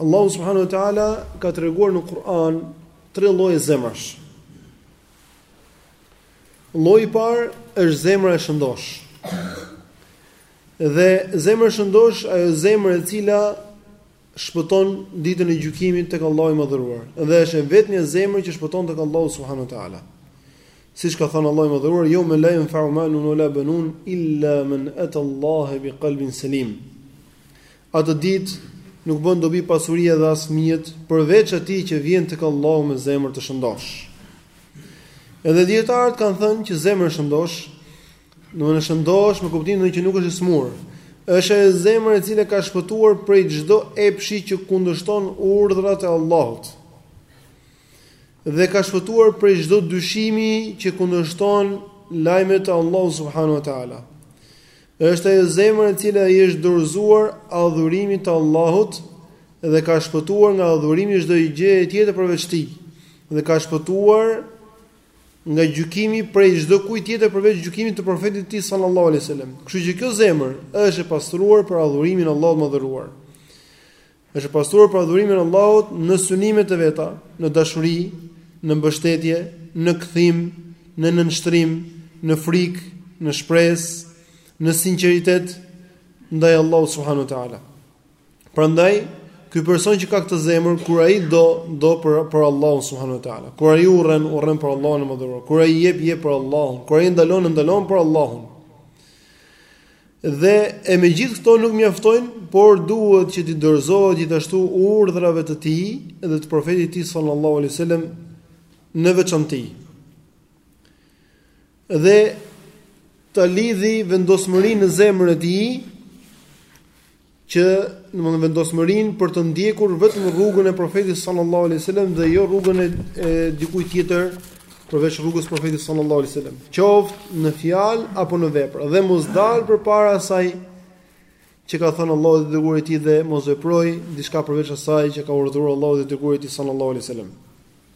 Allahu subhanahu wa taala ka treguar në Kur'an tre lloje zemrash. Lloji i parë është zemra e shëndosh. Dhe zemra e shëndosh ajo zemra e cila shpëton ditën e gjykimit tek Allahu i Madhëruar. Dhe është e vetmja zemër që shpëton tek Allahu subhanahu wa taala. Siç ka thënë Allahu i Madhëruar, "Yawma la yanfa'u malun wala banun illa man ata Allaha biqalbin salim." Atë ditë nuk bën dobi pasuria dhe as fëmijët, përveç atij që vjen tek Allahu me zemër të shëndoshë. Edhe dijetarët kanë thënë që zemra e shëndoshë, domthonë e shëndoshë me kuptimin që nuk është e smur, është ajo zemër e cila ka shpëtuar prej çdo epshi që kundërshton urdhrat e Allahut. Dhe ka shpëtuar prej çdo dyshimi që kundërshton lajmet e Allahut subhanahu wa taala. Është ajo zemër e cila i është dorëzuar adhurimit të Allahut dhe ka shpëtuar nga adhurimi i çdo gjëje tjetër përveç Tij dhe ka shpëtuar nga gjykimi prej çdo kujt tjetër përveç gjykimit të profetit të tij sallallahu alaihi wasallam. Kështu që kjo zemër është e pastruar për adhurimin e Allahut të Madhëruar. Është e pastruar për adhurimin e Allahut në synimet e veta, në dashuri, në mbështetje, në kthim, në nënshtrim, në frikë, në shpresë, në sinqeritet ndaj Allahut subhanahu wa taala. Prandaj ky person që ka këtë zemër, kur ai do, do për për Allahun subhanahu wa taala. Kur ai urren, urren për Allahun e Madhëruar. Kur ai jep, jep për Allahun. Kur ai ndalon, ndalon për Allahun. Dhe e me gjithë këto nuk mjaftojnë, por duhet që t'i dorëzohet gjithashtu urdhrave të Tij dhe të Profetit të Tij sallallahu alaihi wasallam në veçanti. Dhe të lidhi vendosmërinë në zemrën e tij që domethënë vendosmërinë për të ndjekur vetëm rrugën e profetit sallallahu alaihi wasallam dhe jo rrugën e, e dikujt tjetër përveç rrugës së profetit sallallahu alaihi wasallam qoftë në fjalë apo në vepër dhe mos dalë përpara asaj që ka thënë Allahu dhe i dërguari i tij dhe mos veprojë diçka përveç asaj që ka urdhëruar Allahu dhe i dërguari i tij sallallahu alaihi wasallam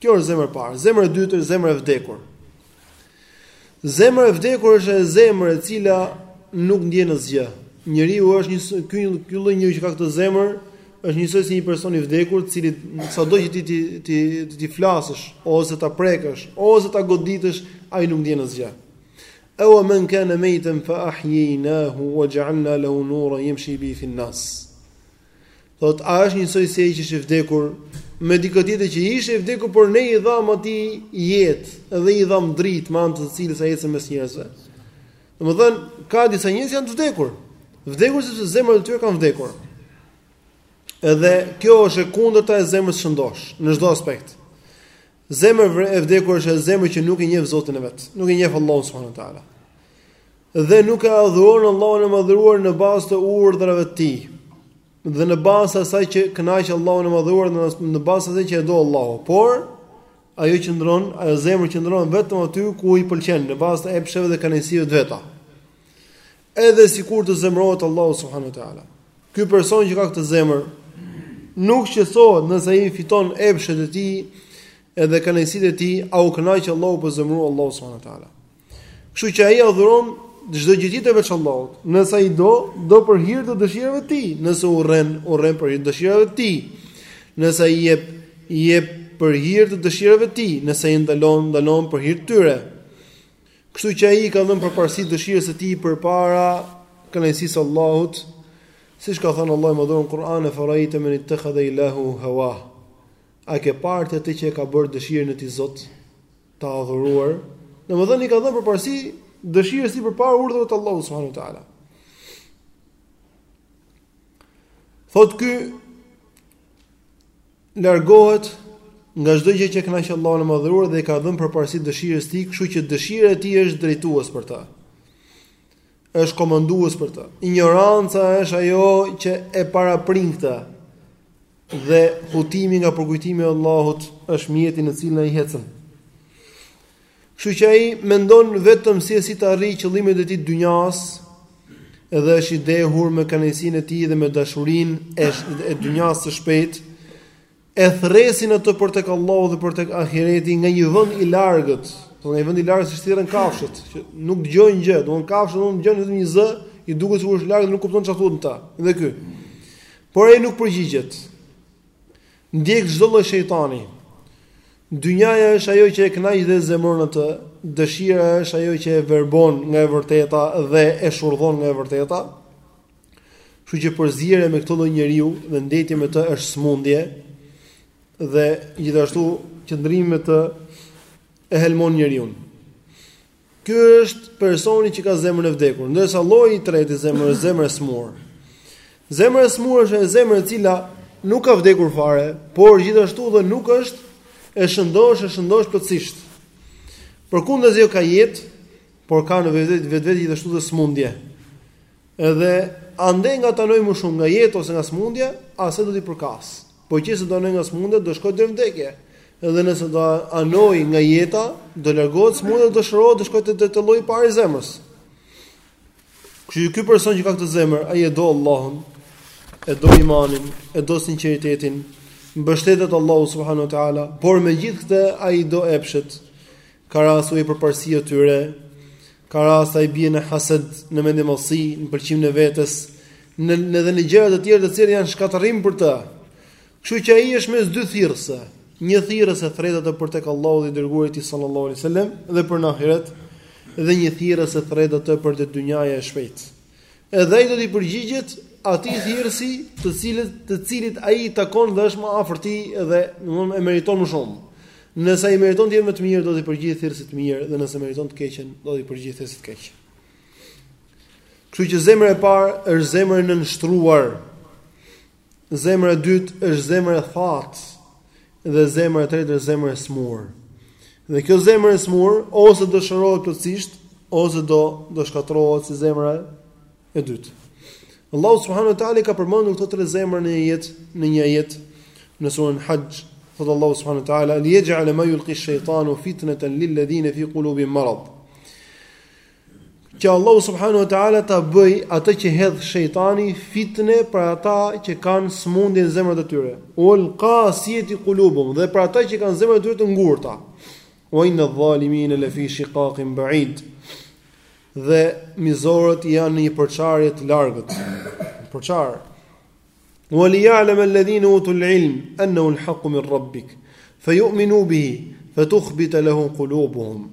Kjo është zemra e parë, zemra e dytë është zemra e vdekur. Zemra e vdekur është ajo zemër e cila nuk ndjen asgjë. Njeriu është një ky ky lloj njeriu që ka këtë zemër, është njësoj si një person i vdekur, i cili sado që ti ti ti t'i flasësh ose ta prekësh ose ta goditësh, ai nuk ndjen asgjë. Awa man kana maytan fa ahyaynahu wa ja'alna lahu nuran yamshi bihi fi an-nas. Thotë, a është njësoj si ai që është i vdekur me dikë tjetër që ishte i vdekur, por ne i dhamë atij jetë, edhe i dhamë dritë me anë të cilës ai ecën mes njerëzve. Domethënë, ka disa njerëz që janë të vdekur. Vdekur sepse zemrat e tyre kanë vdekur. Edhe kjo është e kundërta e zemrës së shëndoshë në çdo aspekt. Zemër e vdekur është ajo zemër që nuk e njeh Zotin e vet, nuk e njeh Allahun subhanuhu teala. Dhe nuk e adhuron Allahun e madhëruar në bazë të urdhrave të tij. Dhe në bazë të asaj që kënaq Allahun e madhëruar në në bazë të asaj që e do Allahu. Por ajo qëndron, ajo zemër qëndron vetëm aty ku i pëlqen në bazë të epsheve dhe kënaqësive të veta. Edhe sikur të zemërohet Allahu subhanahu wa taala. Ky person që ka këtë zemër nuk shqetësohet nëse ai fiton epshet e tij edhe kënaqësitë e tij, a u kënaq Allahu apo u zemërua Allahu subhanahu wa taala. Kështu që ai adhuron çdo gjë tjetër veç Allahut. Nëse ai do, do për hir të dëshirave të tij. Nëse urren, urren për hir të dëshirave të tij. Nëse ai jep, i jep për hir të dëshirave të tij. Nëse ai ndalon, ndalon për hir të tyre. Kështu që ai i ka dhënë përparësi dëshirës së tij përpara kënaqësisë së Allahut, siç ka thënë Allahu i Madhëruar në Kur'an efarajte men ittakhadha ilahu hawa. A ke parë atë që e ka bërë dëshirën e tij Zot të adhuruar? Domethënë i ka dhënë përparësi dëshirës së tij përpara urdhrave të Allahut subhanahu wa taala. Thotë ky largohet nga çdo gjë që kënaq Allahun e Madhëruar dhe i ka dhënë përparësi dëshirës së tij, kështu që dëshira e tij është drejtues për të. Është komandues për të. Injoranca është ajo që e paraprin këtë. Dhe hutimi nga përkujtimi i Allahut është mjeti në të cilin ai ecën. Kështu që ai mendon vetëm se si të arrijë qëllimet e tij të dynjas, edhe është i dehur me kënaqësinë e tij dhe me dashurinë e e dynjas së shpejtë, e thërresin atë për tek Allahu dhe për tek ahireti nga një vend i largët, domethënë nga një vend i largët siç thirren kafshët, që nuk dëgjojnë gjë, domethënë kafshët nuk dëgjojnë vetëm një zë, i duket sikur është larg dhe nuk kupton çfarë thonë ata. Dhe ky. Por ai nuk përgjigjet. Ndjek çdo lloj shejtani. Dynjaja është ajo që e kënaq dhe e zemëron atë, dëshira është ajo që e verbon nga e vërteta dhe e shurdhon nga e vërteta. Kështu që përzierje me këtë lloj njeriu dhe ndetje me të është smundje dhe gjithashtu qëndrimi me të e helmon njeriun. Ky është personi që ka zemrën e vdekur, ndërsa lloji i tretë i zemrës është zemra e smur. Zemra e smur është ajo zemër e cila nuk ka vdekur fare, por gjithashtu dhe nuk është e shëndosh, e shëndosh plotësisht. Përkundrazi ajo ka jetë, por ka në vetvete gjithashtu dhe smundje. Edhe andej nga t'anojë më shumë nga jeta ose nga smundja, asaj do t'i përkasë. Po qe se do anoj nga sëmundja, do shkoj drejt vdekjes. Edhe nëse do anoj nga jeta, do largohet sëmundja, do shërohet, do shkoj te lloji i parë i zemrës. Kështu që ky person që ka këtë zemër, ai e do Allahun, e do imanin, e do sinqeritetin, mbështetet te Allahu subhanahu wa taala, por me gjithë këtë ai do epshet. Ka raste u jep përparësi atyre, ka raste ai bie në hased, në mendjemadhësi, në pëlqimin e vetes, edhe në gjëra të tjera të cilat janë shkatërrim për të. Kështu që ai është mes dy thirrësve, një thirrës e thërret atë për tek Allahu dhe i dërguari i tij sallallahu alaihi wasallam dhe për në ahiret dhe një thirrës e thërret atë për te dynjaja e shpejtë. Edhe ai do t'i përgjigjet atij thirrësi, të cilit të cilit ai i takon dhe është më afër tij dhe domethënë e meriton më shumë. Nëse ai meriton të jetë me të mirë, do t'i përgjigjet thirrësit të mirë dhe nëse meriton të keqen, do t'i përgjigjet thirrësit të keq. Kështu që zemra e parë është zemra e nënshtruar Zemra e dytë është zemër e thatë dhe zemra e tretë është zemër e smurë. Dhe kjo zemër e smurë ose do shërohet plotësisht ose do shkatërrohet si zemra e dytë. Allahu subhanahu wa taala ka përmendur këto tre zemra në një ajet, në një ajet në surën Hajj, thot Allahu subhanahu wa taala, "Li yaj'al ma yulqi ash-shaytanu fitnatan lil ladhina fi qulubihim marad." Që Allahu subhanahu wa taala ta bëjë atë që hedh shejtani fitne për ata që kanë smundje në zemrat e tyre. Wal qasiyati qulubuhum dhe për ata që kanë zemrat e tyre të ngurta. Wa inna zalimina la fi shiqaqin ba'id. Dhe mizorët janë në një përçarje të largët. Përçar. Wa li ya'lam alladhina utul ilm annahu al-haqqu min rabbik fa yu'minu bihi fa tukhbit lahu qulubuhum.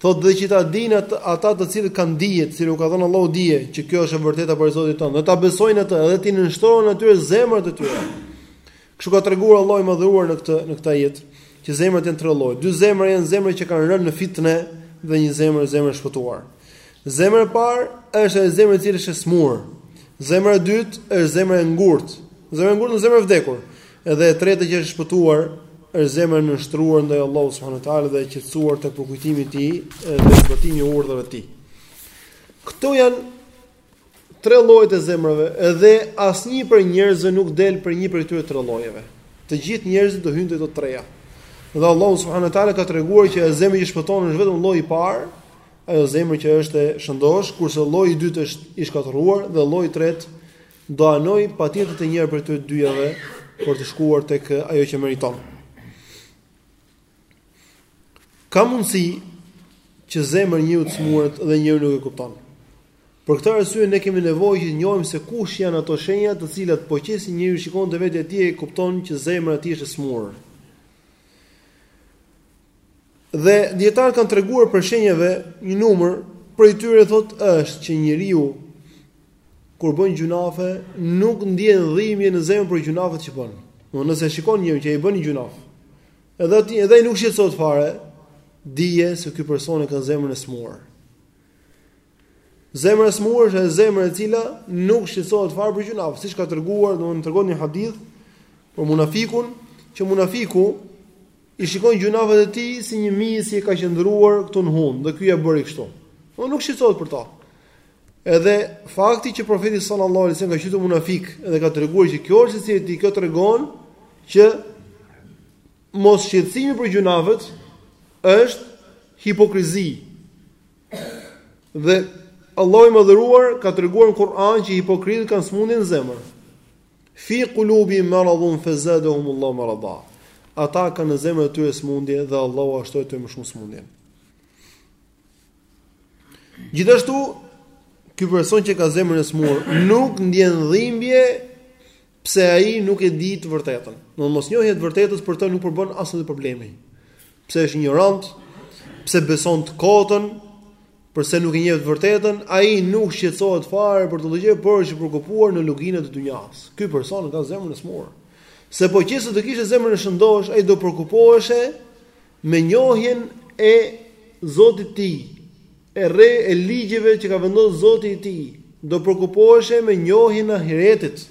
Thot dhe që ta dinë ata të cilët kanë dije, të cilët u ka dhënë Allahu dije, që kjo është e vërteta prej Zotit tënd, dhe ta besojnë atë dhe t'i nënshtrohen atyre zemrat e tyre. Kështu ka treguar Allahu i madhëruar në këtë në këtë ajet, që zemrat janë tre lloje. Dy zemra janë zemra që kanë rënë në fitne dhe një zemër zemër e shpëtuar. Zemra e parë është ajo zemër e cila është e smur. Zemra e dytë është zemra e ngurtë. Zemra e ngurtë është zemra e vdekur. Edhe e treta që është e shpëtuar është zemra e nënshtruar ndaj Allahut subhanahu wa taala dhe e qetësuar tek përkujtimi i tij dhe zbatimi i urdhrave të tij. Këto janë tre llojet e zemrave dhe asnjë prej njerëzve nuk del për një prej këtyre tre llojeve. Të gjithë njerëzit do hyjnë te të treja. Dhe Allahu subhanahu wa taala ka treguar që zemra që shpëton është vetëm lloji i parë, ajo zemër që është e shëndosh, kurse lloji i dytë është i shkatërruar dhe lloji i tretë do anoj patjetër te njëra prej të dyjave për të shkuar tek ajo që meriton. Ka mundësi që zemra e njeriu të smuret dhe njeriu nuk e kupton. Për këtë arsye ne kemi nevojë që të njohim se kush janë ato shenja të cilat po qe se njeriu shikon te vetja e tij e kupton që zemra e tij është e sëmurë. Dhe dijetarët kanë treguar prej shenjave një numër prej tyre thotë është që njeriu kur bën gjunafe nuk ndjen dhimbje në zemër për gjunafet që bën. Do nëse shikon njeriu që ai bën një gjunaf, Edhe ti, edhe ai nuk shqetësohet fare, dije se ky person e ka zemrën e smurë. Zemra e smurë është zemra e cila nuk shqetësohet fare për gjunaf, siç ka treguar, domthonë tregon një hadith për munafikun, që munafiku i shikon gjunafet e tij si një mizë që i ka qëndruar këtu në hundë, dhe ky ia bëri kështu. Po nuk shqetësohet për to. Edhe fakti që profeti sallallahu alaihi wasallam e ka quajtur munafik dhe ka treguar që kjo është cilësi e tij, kjo tregon që mosshqetësimi për gjunafet është hipokrizi. Dhe Allahu i madhëruar ka treguar në Kur'an që hipokritët kanë smundje në zemër. Fi qulubihim maradun fazadahum Allahu marada. Ata kanë në zemrën e tyre smundje dhe Allahu ua shtoi edhe më shumë smundjen. Gjithashtu, ky person që ka zemrën e smur nuk ndjen dhimbje pse ai nuk e di të vërtetën. Mosnjohja e të vërtetës për të nuk përbën asnjë problem. Pse është injorant, pse beson të kotën, përse nuk e njeh të vërtetën, ai nuk shqetësohet fare për këtë gjë, por është i preokupuar në luginat e dynjas. Ky person ka zemrën e smur. Se po qe se do kishte zemrën e shëndosh, ai do preokupoheshe Me njohjen e Zotit të tij, e rre e ligjeve që ka vendosur Zoti i tij, do preokupoheshe me njohjen e ahiretit,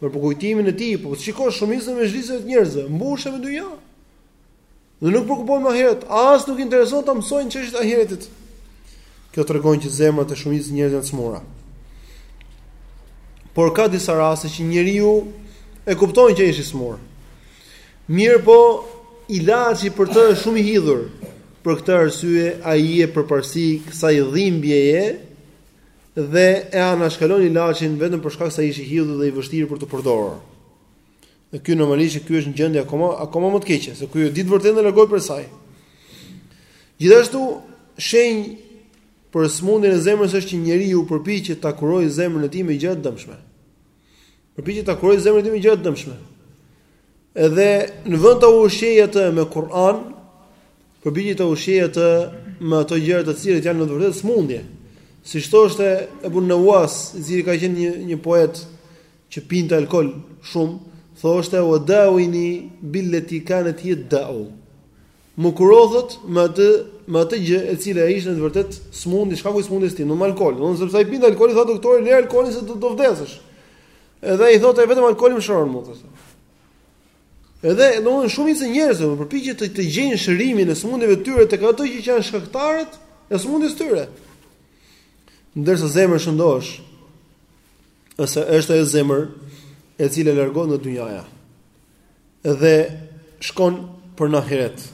me përkujtimin e tij, po shiko shumicën e mexhliseve të njerëzve, mbushen me dynja. Dhe nuk preokupohen me ahiret, as nuk i intereson të mësojnë çështjet e ahiretit. Kjo tregon që zemrat e shumicës njerëzve janë të sëmura. Por ka disa raste që njeriu e kupton që ai është i sëmurë. Mirëpo, ilaçi për të është shumë i hidhur. Për këtë arsye, ai i jep përparësi kësaj dhimbjeje dhe e anashkalon ilaçin vetëm për shkak se ai është i hidhur dhe i vështirë për t'u përdorur. Dhe ky normalisht që ky është në gjendje akoma akoma më të keqe, se ky e di të vërtetën dhe largohet prej saj. Gjithashtu, shenjë për smundjen e zemrës është që njeriu përpiqet ta kurojë zemrën e tij me gjëra të dëmshme. Përpiqet ta kurojë zemrën e tij me gjëra të dëmshme. Edhe në vend ta ushqejë atë me Kur'an, përpiqet ta ushqejë atë me ato gjëra të cilat janë në të vërtetë smundje. Siç thoshte Ebu Nawas, i cili ka qenë një një poet që pinte alkool shumë, thoshte wa dawini billati kanat hiya da'u. Më kuroni thotë me atë me atë gjë e cila ai ishte në të vërtetë smundje, shkaku i smundjes së tij, me alkool. Domthonë sepse ai pinte alkool, i tha doktori, "Le alkoolin se do do vdesësh." Edhe ai thotë, "Vetëm alkooli më shëron mua." Edhe domthonë shumica e njerëzve përpiqen të të gjejnë shërimin e smundjeve të tyre tek ato që janë shkaktarët e smundjes së tyre. Ndërsa zemra e shëndosh, ose është ajo zemër e cila largohet nga dynjaja. dhe shkon për në ahiret.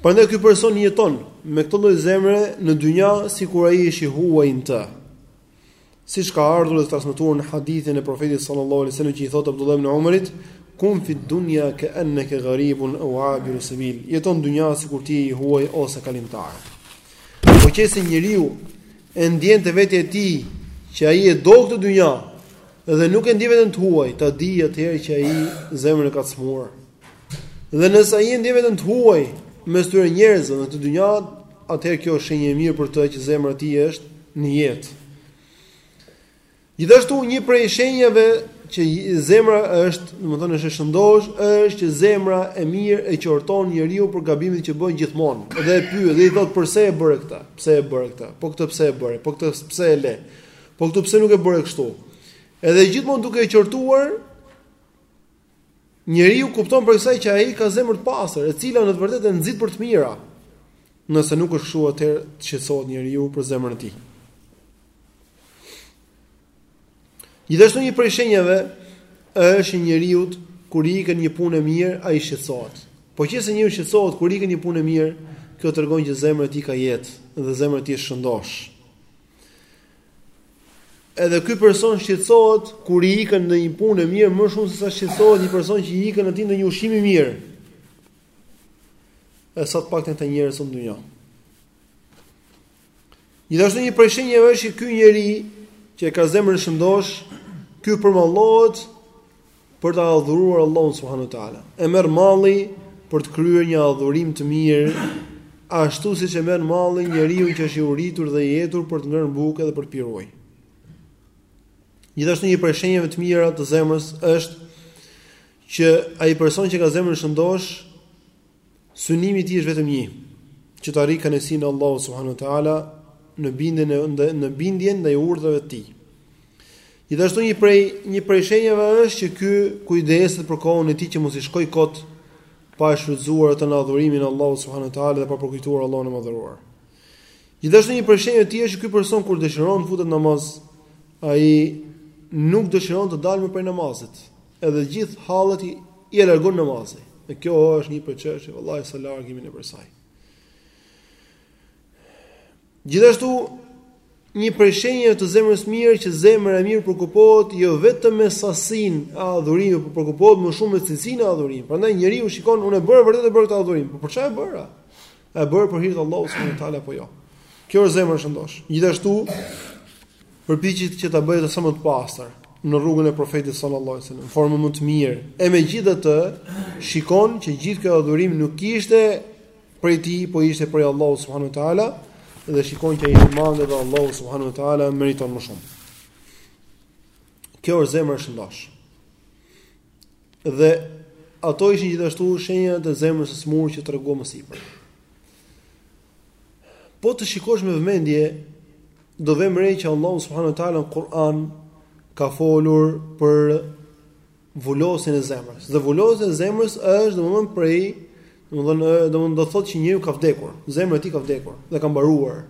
Prandaj ky person jeton, me këtë lloj zemre në dynja, sikur ai është i huaj në të. Siç ka ardhur edhe transmetuar në hadithin e profetit sallallahu alejhi ve sallam që i thotë Abdullah ibn Umarit, kun fid dunja ke enneke garibun eu abiru sebil, jeto në dynja sikur ti je i huaj ose kalimtar. Po qe se njeriu e ndjen te vetja e tij që ai e do këtë dynja, Dhe nuk e ndjen veten të huaj, ta dijë atëherë që ai zemrën e ka të smurë. Dhe nëse ai e ndjen veten të huaj mes këtyre njerëzve në këtë dynja, atëherë kjo është shenjë e mirë për të që zemra e tij është në jetë. Gjithashtu një prej shenjave që zemra është, domethënë është e shëndosh, është që zemra e mirë e qorton njeriun për gabimet që bën gjithmonë. Dhe e pyet dhe i thot përse e bëre këtë? Pse e bëre këtë? Po këtë pse e bëre? Po këtë pse e le? Po këtu pse nuk e bëre kështu? Edhe gjithmonë duke e qortuar njeriu kupton prej kësaj që ai ka zemër të pastër, e cila në të vërtetë e nxit për të mira. Nëse nuk është kështu atëherë të shqetësohet njeriu për zemrën e tij. Gjithashtu një prej shenjave është që njeriu kur i ikën një punë e mirë, ai shqetësohet. Po qe se njeriu shqetësohet kur i ikën një punë e mirë, kjo tregon që zemra e tij ka jetë dhe zemra e tij është e shëndosh. Edhe ky person shqetësohet kur i ikën ndonjë punë e mirë më shumë se sa shqetësohet një person që i ikën atij ndonjë ushqim i mirë. E sa të paktë janë këta njerëz në dynja. Gjithashtu një prej shenjave është që ky njeri që e ka zemrën e shëndosh, ky përmallohet për ta adhuruar Allahun subhanuhu teala. E merr malli për të kryer një adhurim të mirë, ashtu siç e merr malli njeriu që është i uritur dhe i etur për të ngrënë bukë dhe për të pirë ujë. Gjithashtu një prej shenjave të mira të zemrës është që ai person që ka zemrën e shëndosh Synimi i tij është vetëm një, që të arrijë kënaqësinë e Allahut subhanahu wa taala në bindjen, në bindjen ndaj urdhrave të tij. Gjithashtu një prej një prej shenjave është që ky kujdeset për kohën e tij që mos i shkojë kot pa e shfrytëzuar atë në adhurimin e Allahut subhanahu wa taala dhe pa përkujtuar Allahun e madhëruar. Gjithashtu një prej shenjave të tjera është që ky person kur dëshiron të futet namaz, ai nuk dëshiron të dalë më prej namazit. Edhe gjithë hallet i e largon namazi. Dhe kjo është një prej çështjeve vallahi sa larg jemi ne prej saj. Gjithashtu një prej shenjave të zemrës mirë që zemra e mirë preokupohet jo vetëm me sasinë e adhurimit, por preokupohet më shumë me cilësinë e adhurimit. Prandaj njeriu shikon unë e bëra vërtet e bëra këtë adhurim, por për çfarë e bëra? A e bëra për hir të Allahut subhanuhu teala apo jo? Kjo është zemra e shëndosh. Gjithashtu Përpiqet që ta bëjë atë sa më të pastër, në rrugën e Profetit sallallahu alejhi ue sellem, në formën më të mirë. E megjithatë, shikon që gjithë ky adhurim nuk ishte prej tij, por ishte prej Allahut subhanuhu teala dhe shikon që ai mande dhe Allahu subhanuhu teala meriton më shumë. Kjo është zemra e shëndosh. Dhe ato ishin gjithashtu shenjat e zemrës së smur që treguam më sipër. Po të shikosh me vëmendje, do vëmë re që Allahu subhanahu wa taala në Kur'an ka folur për vulosjen e zemrës. Dhe vulosja e zemrës është domthonë prej, domthonë domthonë do thotë që njeriu ka vdekur, zemra e tij ka vdekur dhe ka mbaruar.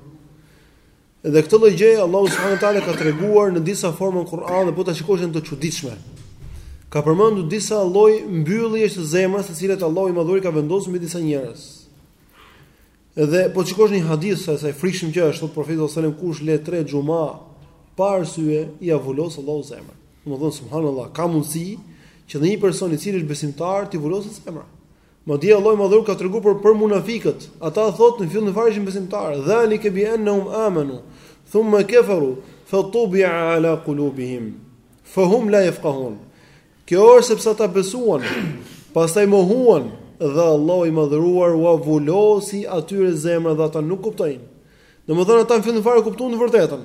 Dhe këtë lloj gjëje Allahu subhanahu wa taala ka treguar në disa forma në Kur'an dhe po ta shikosh janë të çuditshme. Ka përmendur disa lloj mbylljesh të zemrës, të cilat Allahu i madhëruar i ka vendosur mbi disa njerëz. Edhe po shikosh një hadith sa sa i frikshëm që është, thotë profeti sallallahu alajhi wasallam kush le tre xhuma pa arsye ia vulos Allahu zemrën. Domethënë subhanallah ka mundësi që dhe një person i cili është besimtar t'i vuloset zemra. Madje Allahu i madhëruar ka treguar për munafikët. Ata thotë në fillim fare ishin besimtarë, dhalike bi annahum amanu, thumma kafaru, fa tubi'a ala qulubihim, fa hum la yafqahun. Kjo është sepse ata besuan, pastaj mohuan dhe Allahu i madhëruar ua vulosi atyre zemrat dhe ata nuk kuptojnë. Domethënë ata në fillim fare kuptuan të vërtetën.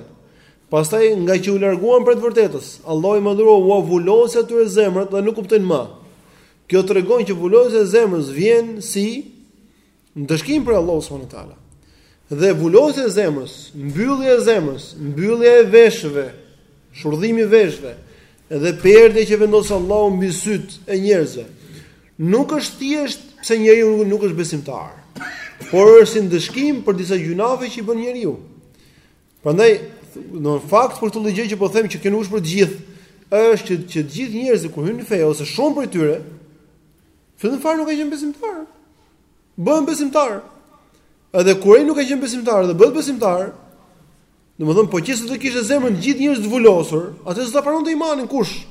Pastaj ngaqë u larguan prej të vërtetës, Allahu i madhëruar ua vulosi atyre zemrat dhe nuk kuptojnë më. Kjo tregon që vulosja e zemrës vjen si Ndëshkim prej Allahut subhanahu wa taala. Dhe vulosja e zemrës, mbyllja e zemrës, mbyllja e veshëve, shurdhimi i veshëve, edhe perde që vendos Allahu mbi syt e njerëzve. Nuk është thjesht pse njeriu nuk është besimtar, por është si ndëshkim për disa gjunafe që i bën njeriu. Prandaj, në fakt për këtë gjë që po them që kjo nuk është për të gjithë, është që që të gjithë njerëzit kur hyjnë në fe ose shumë prej tyre, fillim fare nuk kanë qenë besimtarë. bëhen besimtarë. Edhe kur ai nuk ka qenë besimtar dhe bëhet besimtar, domethënë po qëse do kishte zemrën gjithë njerëz të vulosur, atëherë s'do pranonte imanin kush.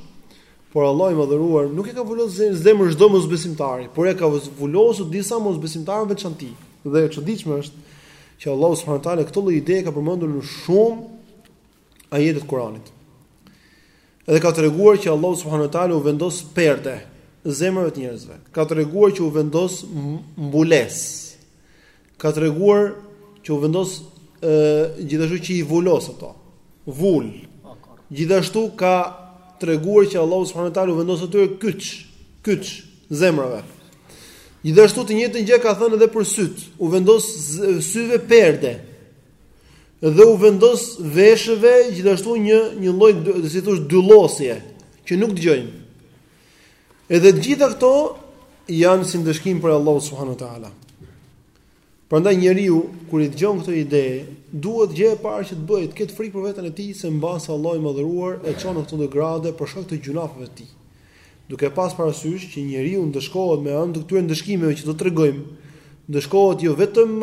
Por Allah i madhëruar nuk e ka vulosur zemrën çdo mosbesimtari, por e ka vulosur disa mosbesimtarëve në veçanti. Dhe e çuditshme është që Allah subhanahu teala këtë lloj ideje e ka përmendur në shumë ajete të Kur'anit. Edhe ka treguar që Allah subhanu teala u vendos perde zemrave të njerëzve. Ka treguar që u vendos mbulesë. Ka treguar që u vendos e, gjithashtu që i vulos ato. Vulë. Gjithashtu ka treguar që Allah subhanu teala u vendos atyre kyç, kyç zemrave. Gjithashtu të njëjtën gjë ka thënë edhe për sytë. U vendos syve perde. Dhe u vendos veshëve gjithashtu një një lloj si të thuash dyllosje që nuk dëgjojnë. Edhe të gjitha këto janë si ndëshkim prej Allahut subhanahu wa taala. Prandaj njeriu kur i dëgjon këto ide, duhet gjëja e parë që të bëjë, të ketë frikë për veten e tij se mbase Allahu i madhëruar e çon në këto gradë për shkak të gjunafeve të tij. Duke pas parasysh që njeriu ndëshkohet me anë të këtyre ndëshkimeve që do të tregojmë, ndëshkohet jo vetëm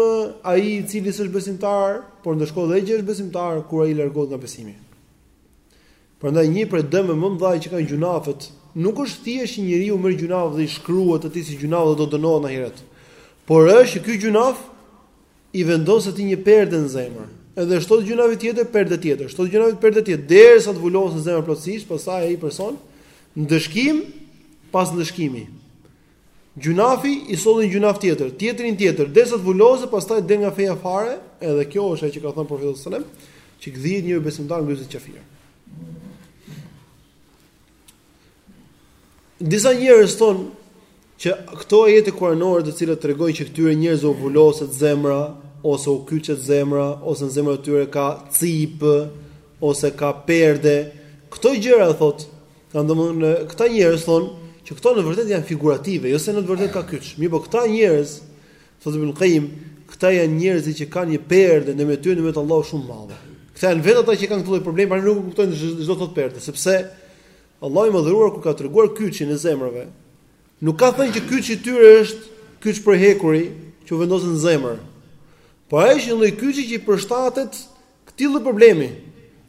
ai i cili s'është besimtar, por ndëshkohet edhe ai që është besimtar kur ai largohet nga besimi. Prandaj një prej dëmeve më të mëdha që kanë gjunafet, nuk është thjesht që njeriu merr gjunaf dhe i shkruhet atij si gjunaf dhe do dënohet në ahiret. Por është që ky gjunaf i vendos atij një perde në zemër, edhe shto gjynafi tjetër perde tjetër, shto gjynaf perde tjetër, derisa të vuloset zemra plotësisht, pastaj ai person ndëshkim pas ndëshkimi. Gjunafi i sjell gjunaf tjetër, tjetrin tjetër, derisa të vuloset, pastaj del nga feja fare, edhe kjo është ajo që ka thënë profeti sallallahu alajhi wasallam, që gdhihet besimtar ngryset qafir. Disa njerëz thonë që këto ajete kuranore të cilat tregojnë që këtyre njerëzve u vuloset zemra ose u kyçet zemra ose në zemrat e tyre ka cipë ose ka perde, këto gjëra thotë, kanë domthonë këta njerëz thonë që këto në vërtetë janë figurative, jo se në të vërtetë ka kyç. Mirëpo këta njerëz thotë Ibn Qayyim, këta janë njerëzit që kanë një perde në mes tyre në mes Allahut shumë madhe. Këta janë vetë ata që kanë këto lloj probleme, pra nuk e kuptojnë ç'do thotë perde, sepse Allahu i Madhëruar kur ka treguar kyçin e zemrave, nuk ka thënë që kyçi i tyre është kyç prej hekuri që u vendoset në zemër. Por ai është një lloj kyçi që i përshtatet këtij lloj problemi.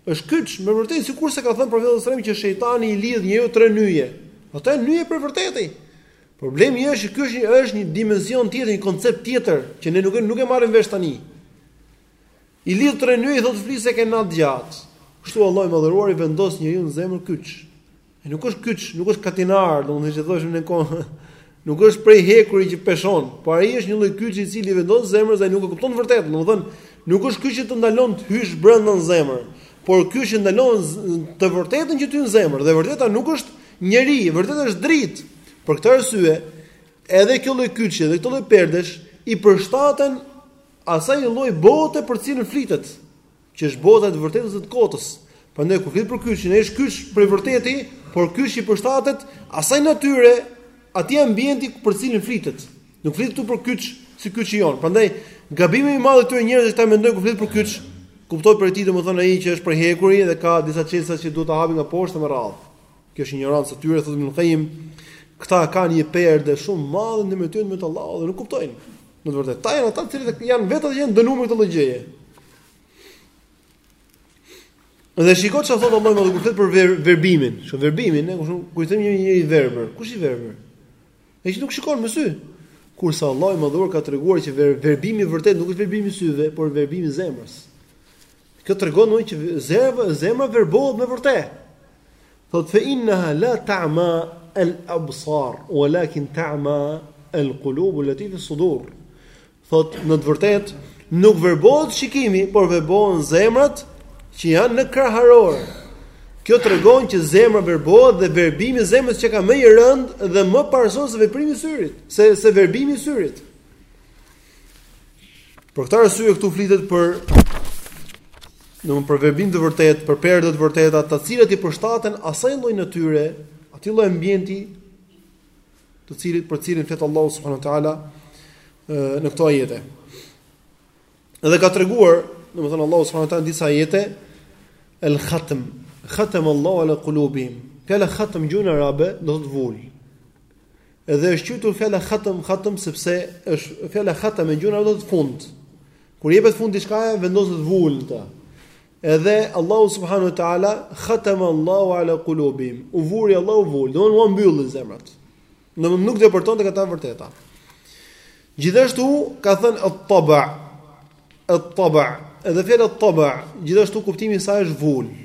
Është kyç me të vërtetë sikurse ka thënë profeti sallallahu alajhi wasallam që shejtani i lidh njeriut tre nyje. Ato janë nyje prej vërteti. Problemi është që ky është një është një dimension tjetër, një koncept tjetër që ne nuk e nuk e marrim vesh tani. I lidh tre nyje i thotë fli se ke natë të gjatë. Kështu Allahu i madhëruar i vendos njeriut në zemër kyç. E nuk është kyç, nuk është katinar, domethënë që thoshim një kohë. Nuk është prej hekuri që peshon, por ai është një lloj kyçi i cili vendoset në zemër dhe nuk e kupton të vërtetën, domethënë nuk është kyç që të ndalon të hysh brenda në zemër, por kyç që ndalon të vërtetën që të hyjë në zemër dhe e vërteta nuk është njeri, e vërteta është dritë. Për këtë arsye, edhe ky lloj kyçi dhe këto lloj perdesh i përshtaten Asaj lloj bote për të cilën flitet, që është bota e të vërtetës dhe e të kotës. Prandaj kur flitet për kyçin, ai është kyç prej vërteti, por kyç që i përshtatet asaj natyre, atij ambienti për të cilin flitet. Nuk flitet këtu për kyç si kyçi jonë. Prandaj gabimi i madh i këtyre njerëzve që ta mendojnë kur flitet për kyç, kuptohet prej tij domethënë ai që është prej hekuri dhe ka disa çelësa që duhet ta hapin nga poshtë e me radhë. Kjo është injorancë e tyre thotë Ibn Qayyim. Këta kanë një perde shumë të madhe në mes tyre dhe Allahut dhe nuk kuptojnë. Në të vërtetë, këta janë ata të cilët janë vetë ata janë dënuar me këtë lloj gjëje. Dhe shiko çfarë thotë Allahu i madhëruar duke thënë për ver, verbimin, çfarë verbimi, ne kë e quajmë një njeri i verbër, kush është i verbër? Ai që nuk shikon me sy. Kurse Allahu i madhëruar ka treguar që ver, verbimi i vërtetë nuk është verbimi i syve, por verbimi i zemrës. Kjo tregon që zemra, zemra verbohet me të vërtetë. Thotë fe innaha la ta'ma al absar walakin ta'ma al qulub allati fi sudur. Thotë në të vërtetë nuk verbohet shikimi, por verbohen zemrat që janë në kraharor. Kjo tregon që zemra verbohet dhe verbimi i zemrës qenka më i rëndë dhe më parësor se veprimi i syrit, se se verbimi i syrit. Për këtë arsye këtu flitet për domethënë për verbim të vërtetë, për perde të vërteta, të cilat i përshtaten asaj lloj natyre, atij lloj ambienti, të cilit për cilin flet Allahu subhanahu wa taala në këto ajete. Edhe ka treguar, domethënë Allahu subhanahu wa taala në disa ajete el khatm, khatam Allahu ala qulubihim. Fjala khatm në gjuhën arabe do të thotë vulë. Edhe është quajtur fjala khatam khatam sepse është fjala khatam në gjuhë do të thotë fund. Kur i jepet fund diçkaje vendoset vulë në të. Edhe Allahu subhanahu wa taala khatam Allahu ala qulubim. U vuri Allahu vulë, domethënë mbyllen zemrat. Domethënë nuk depërton te këta e vërteta. Gjithashtu ka thënë et taba, et taba, edhe fjala taba, gjithashtu kuptimi i saj është vulë.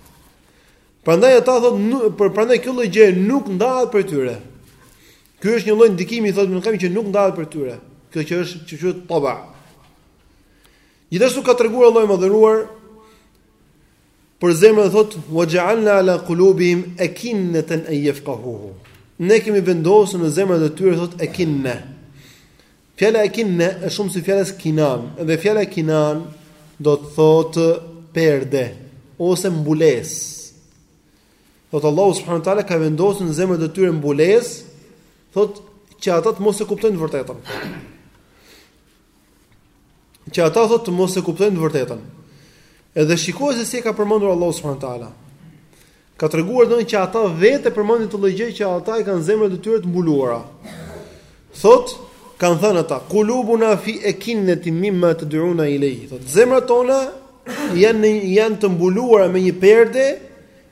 Prandaj ata thotë, prandaj kjo lloj gjë nuk ndahet për tyre. Ky është një lloj ndikimi, thotë, ndikim që nuk ndahet për tyre. Kjo që është që quhet taba. Gjithashtu ka treguar Allahu i madhëruar për zemrat, thotë wa ja'alna ala qulubihim akinnatan an yafqahuhu. Ne kemi vendosur në zemrat e tyre thotë akinna. Fjala ekinne është shumësi i fjalës kinan dhe fjala kinan do të thotë perde ose mbulesë. Thot Allahu subhanahu wa taala ka vendosur në zemrat e tyre mbulesë, thot që ata të mos e kuptojnë të vërtetën. Që ata thot të mos e kuptojnë të vërtetën. Edhe shikoje se si e ka përmendur Allahu subhanahu wa taala. Ka treguar domethënë që ata vetë e përmendin këtë lloj gjëje që ata i kanë zemrat e tyre të mbuluara. Thot, kanë thënë ata, "Kulubuna fi ekinnetin mimma tad'una ilayhi." Thot, zemrat tona janë në, janë të mbuluara me një perde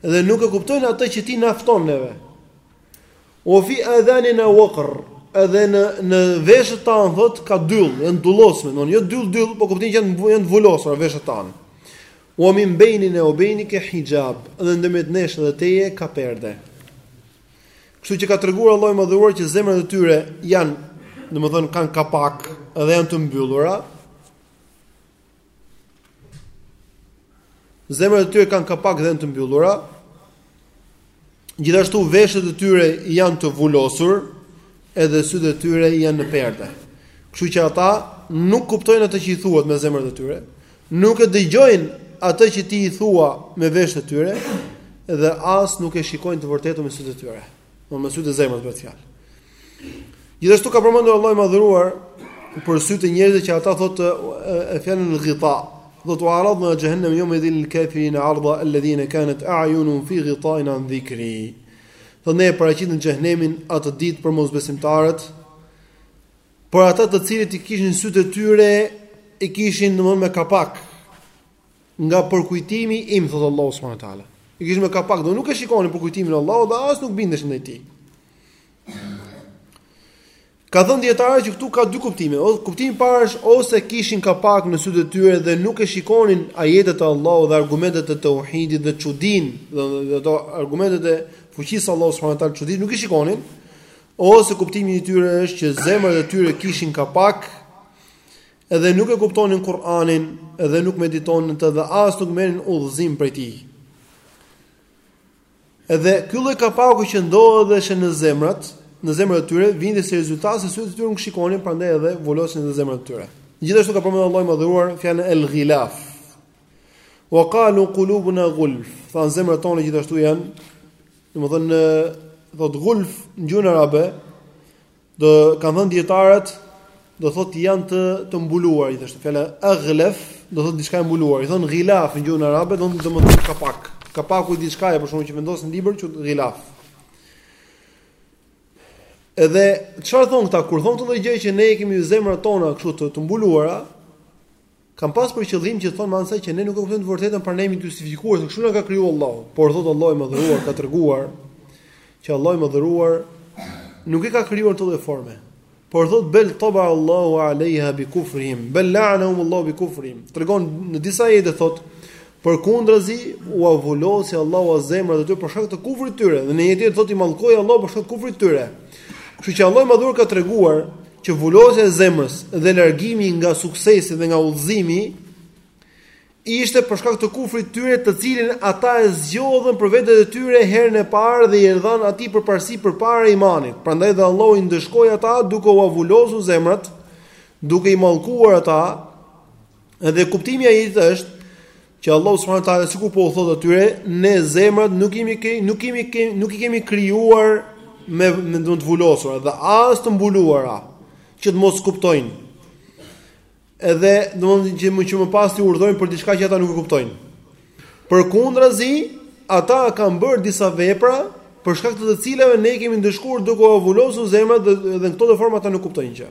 dhe nuk e kuptojnë atë që ti na fton neve. Wa fi adhanina waqr, edhe në në veshët tanë thot ka dyll, janë të dyllosme, domthonë jo dyll dyll, po kuptimi që janë janë të vulosura veshët tanë. Wa min bejnina wa bejnike hijab, dhe ndërmjet nesh dhe teje ka perde. Kështu që ka treguar Allahu i Madhëruar që zemrat e tyre janë, domethënë kanë kapak dhe janë të mbyllura. Zemrat e tyre kanë kapak dhe janë të mbyllura. Gjithashtu veshët e tyre janë të vulosur, edhe sytë e tyre janë në perde. Kështu që ata nuk kuptojnë atë që i thuhet me zemrat e tyre, nuk e dëgjojnë atë që ti i thua me veshët e tyre dhe as nuk e shikojnë të vërtetën me sytë e tyre, po me sytë e zemrës bëhet fjalë. Gjithashtu ka përmendur Allahu i madhëruar për sytë e njerëzve që ata thotë fjalën ghita. Thotë wa aradna xhehenneme jeumeidhin lil kafirine arda alladhina kanat a'yunuhum fi ghitain an dhikri. Thotë ne e paraqitëm xhehenemin atë ditë për mosbesimtarët. Për ata të cilët i kishin sytë e tyre i kishin domthon me kapak. Nga përkujtimi im, thotë Allahu subhanahu wa taala. I kishin me kapak, domethënë nuk e shikonin përkujtimin e Allahut dhe as nuk bindeshin ndaj tij. Kanë thënë dietarë që këtu ka dy kuptime. O kuptimi i parë është ose kishin kapak në sytë e tyre dhe nuk i shikonin ajetet e Allahut dhe argumentet e tauhidit dhe çuditë, dhe ato argumentet e fuqisë së Allahut subhanahu wa taala çuditë nuk i shikonin. Ose kuptimi i dytë është që zemrat e tyre kishin kapak Edhe nuk e kuptonin Kur'anin, edhe nuk meditonin në të dhe as nuk merrin udhëzim prej tij. Edhe ky lloj kapaku që ndodhet edhe në zemrat, në zemrat e tyre, vinte si rezultat se sytë e tyre nuk shikonin, prandaj edhe vulosin në zemrat e tyre. Gjithashtu ka përmendur Allahu i madhëruar fjalën el-ghilaf. Wa qalu qulubuna ghulf. Thonë zemrat tona gjithashtu janë, domethënë, thot ghulf në gjuhën arabe, Kanë thënë dietarët, do thotë janë të mbuluar, gjithashtu fjala aghlaf, do thotë diçka e mbuluar. I thon ghilaf në gjuhën arabe, domethënë kapak. Kapaku i diçkaje, për shembull që vendosin në libër quhet ghilaf. Edhe çfarë thon këta kur thon këtë gjë që ne i kemi zemrat tona kështu të, të mbuluara, Kanë pas për qëllim që të thonë me anë të saj që ne nuk e kuptojmë të vërtetën, pra ne jemi të justifikuar se kështu na ka krijuar Allahu. Por thotë Allahu i madhëruar ka treguar që Allahu i madhëruar nuk i ka krijuar në këtë lloj forme. Por thot bel taba Allahu alaiha bi kufrihim, bel la'anahum Allahu bi kufrihim. Tregon në disa ajete thot Përkundrazi ua vulosi Allahu zemrat e tyre për shkak të kufrit të tyre dhe në një ajet thotë i mallkoi Allahu për shkak të kufrit të tyre. Kështu që Allahu i madhëruar ka treguar që vulosja e zemrës dhe largimi nga suksesi dhe nga udhëzimi ishte për shkak të kufrit të tyre, të cilin ata e zgjodhën për veten e tyre herën e parë dhe i dhanë atij përparësi përpara imanit. Prandaj dhe Allahu i ndëshkoi ata duke ua vulosur zemrat, duke i mallkuar ata Edhe kuptimi i ajetit është që Allahu subhanahu wa taala sikur po u thotë atyre, ne zemrat nuk kemi nuk kemi nuk i kemi krijuar domethënë të vulosura dhe as të mbuluara që të mos kuptojnë. Edhe domethënë që më që më pas t'i urdhërojmë për diçka që ata nuk e kuptojnë. Përkundrazi, ata kanë bërë disa vepra për shkak të të cilave ne i kemi ndëshkuar duke ua vulosur zemrat dhe, dhe në këtë formë ata nuk kuptojnë gjë.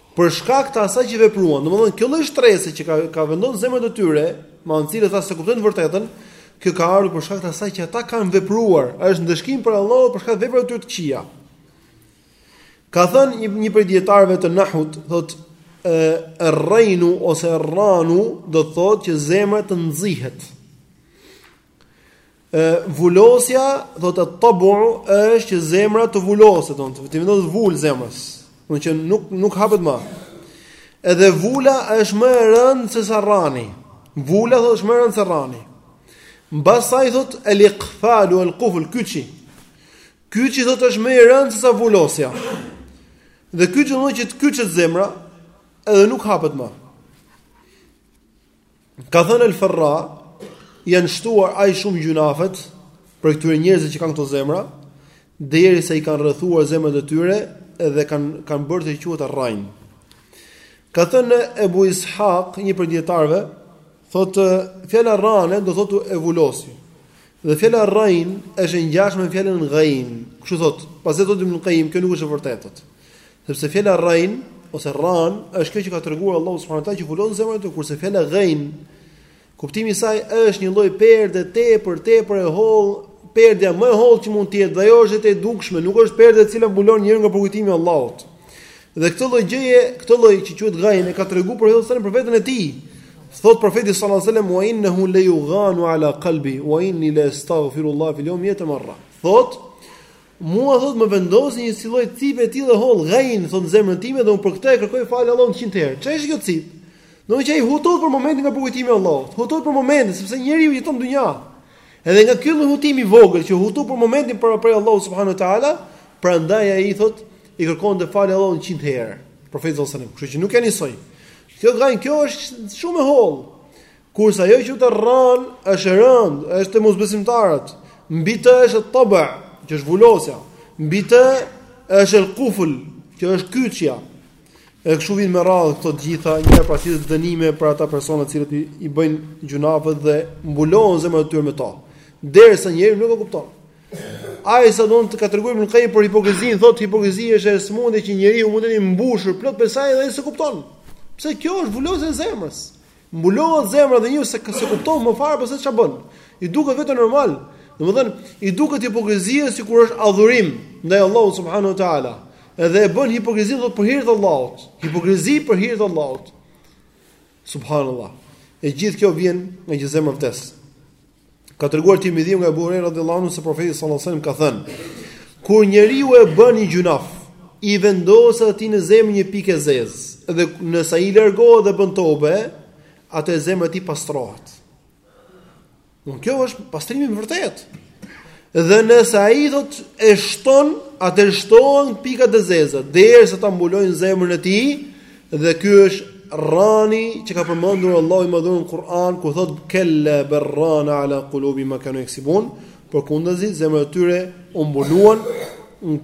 Për shkak të asaj që vepruan, domethënë kjo lloj shtrese që ka zënë vend në zemrat e tyre, me anë të cilës ata s'e kuptojnë të vërtetën, kjo ka ardhur për shkak të asaj që ata kanë vepruar, është ndëshkim prej Allahut për shkak të veprave të tyre të këqija. Ka thënë një prej dietarëve të nahuit, thotë er-rejnu ose rranu do të thotë që zemra të nxihet. vulosja thotë et-tabu është që zemra të vuloset, t'i vendosësh vulë zemrës, do të thotë nuk nuk hapet më. Edhe vula është më e rëndë se sa rrani. Vula thotë është më e rëndë se rrani. Mbastaj thotë el iqfalu el qufl kyçi. Kyçi thotë është më i rëndë se sa vulosja. Dhe kyçi thotë që të kyçet zemra edhe nuk hapet më. Ka thënë El Ferra, janë shtuar aq shumë gjynafet prej këtyre njerëzve që kanë këto zemra, derisa i kanë rrethuar zemrat e tyre dhe kanë kanë bërë të quhet rrain. Ka thënë Ebu Ishaq, një prej dijetarëve, thotë, fjala rrane do thotë e vullosi. Dhe fjala rrain është e ngjashme me fjalën ghain. Kështu thotë, pastaj thotë Ibnul Kajim, kjo nuk është e vërtetë. Sepse fjala rrain ose rran është kjo që ka treguar Allahu subhanahu wa taala që vulon zemrën e tyre, kurse fjala ghain kuptimi i saj është një lloj perde tepër tepër e hollë, perdja më e hollë që mund të jetë, dhe ajo është e dukshme, nuk është perde e cila mbulon njeriun nga përkujtimi i Allahut. Dhe këtë lloj gjëje, këtë lloj që quhet ghain e ka treguar Pejgamberi për veten e tij. Thot profeti sallallahu alajhi wasallam wa innahu la yughanu ala qalbi wa inni la astaghfirullah fil yawmi miata marra. Thot Mua thotë më vendoset një si lloj cipe e tillë e hollë, ghain, thotë në zemrën time dhe unë për këtë i kërkoj falje Allahut 100 herë. Çfarë është kjo cipë? Domethënë që ai hutohet për momentin nga përkujtimi i Allahut, hutohet për momentin sepse njeriu jeton në dynja. Edhe nga ky lloj hutimi i vogël që hutohet për momentin pra prej Allahut subhanahu wa taala, prandaj ai thotë i kërkonte falje Allahut 100 herë. Profeti sallallahu alajhi wasallam, kështu që nuk janë njësoj. Kjo ghain, kjo është shumë e hollë. Kurse ajo që është rran është e rëndë, është te mosbesimtarët. Mbi të është taba, që është vulosja. Mbi të është el kufl, që është kyçja. E kështu vijnë me radhë këto të gjitha një pas tjetrës dënime për ata persona të cilët i bëjnë gjunafet dhe mbulohen zemrat e tyre me to. Derisa njeriu nuk e kupton. Ai sa don të ka treguar më kaq për hipokrizinë, thotë hipokrizia është sëmundje që njeriu mund të jetë mbushur plot me të dhe ai s'e kupton. Pse kjo është vulosja e zemrës? Mbulohet zemra dhe njeriu s'e s'e kupton më fare pse ça bën. I duket vetja normal. Domethënë, i duket hipokrizia sikur është adhurim ndaj Allahut subhanahu wa taala. Edhe e bën hipokrizinë thotë për hir të Allahut. Hipokrizi për hir të Allahut. Subhanallahu. E gjithë kjo vjen ngaqë zemra vdes. Ka treguar Tirmidhiu nga Abu Huraira radhiyallahu anhu se profeti sallallahu alaihi wasallam ka thënë: Kur njeriu e bën një gjunaf, i vendoset atij në zemër një pikë e zezë, dhe nëse ai largohet dhe bën tobe, atëherë zemra e tij pastrohet. Do kjo është pastrimi i vërtetë. Dhe nëse ai thotë e shton, atëherë shtohen pikat e zeza, derisa ta mbulojnë zemrën e tij, Dhe ky është rrani që ka përmendur Allahu i Madhëruar në Kur'an ku thot kella bal rana ala qulubihim ma kanu yaksibun, përkundazi zemrat e tyre u mbuluan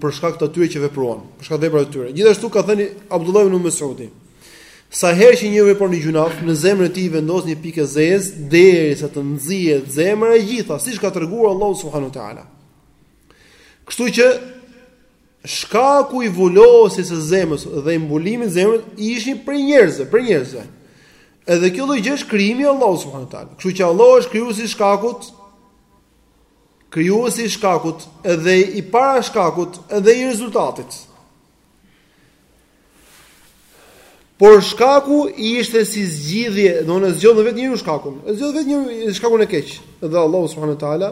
për shkak të atyre që vepruan, për shkak të veprave të tyre. Gjithashtu ka thënë Abdullah ibn Mas'udi, sa herë që njeriu vepron një gjunaf, në zemrën e tij vendoset një pikë e zezë derisa të nxihet zemra e gjitha, siç ka treguar Allahu subhanahu wa taala. Kështu që Shkaku i vulosjes së zemrës dhe i mbulimit të zemrës ishin prej njerëzve, prej njerëzve. Edhe kjo lloj gjëje është krijimi i Allahut subhanuhu teala. Kështu që Allahu është krijuesi i shkakut, krijuesi i shkakut, edhe i para shkakut, edhe i rezultatit. Por shkaku ishte si zgjidhje, domethënë zgjodhi vetë njeriu shkakun. E zgjodhi vetë njeriu shkakun e keq. Dhe Allahu subhanuhu teala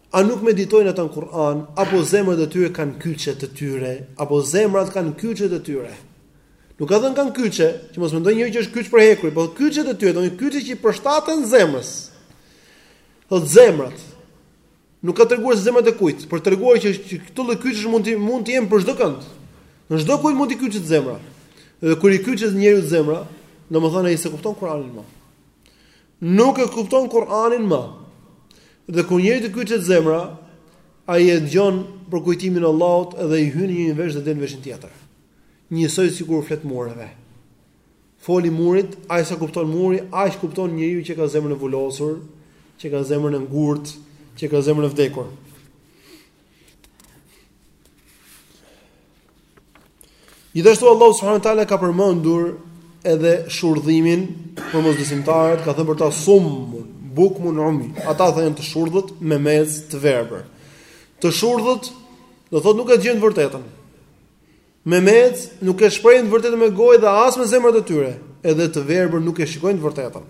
A nuk meditojnë ata në Kur'an, apo zemrat e tyre kanë kyçe të tyre, apo zemrat kanë kyçe të tyre? Nuk ka thënë kanë kyçe, që mos mendojë njeriu që është kyç prej hekuri, por kyçe të tyre, domethënë kyçe që i përshtaten zemrës. Po zemrat nuk ka treguar se zemrat e kujt, por treguar që këto lloj kyçesh mund të mund të jenë për çdokënd. Çdokujt mund të kyçet zemra. Dhe kur i kyçet njeriut zemra, domethënë ai s'e kupton Kur'anin më. Nuk e kupton Kur'anin më. Dhe kur njeriut i kyçet zemra, ai e dëgjon përkujtimin e Allahut dhe i hyn në një vesh dhe del në veshin tjetër. Njësoj sikur flet mureve. Foli murit, aq sa kupton muri, aq kupton njeriu që ka zemrën e vulosur, që ka zemrën e ngurtë, që ka zemrën e vdekur. Gjithashtu Allah subhanahu wa taala ka përmendur edhe shurdhimin për mosbesimtarët, ka thënë për ta summun, bukmun umjun. Ata thotë janë të shurdhët memecë të verbër. Të shurdhët do thotë nuk e dëgjojnë të vërtetën. Memecë nuk e shprehin të vërtetën me gojë dhe as me zemrat e tyre, edhe të verbër nuk e shikojnë të vërtetën.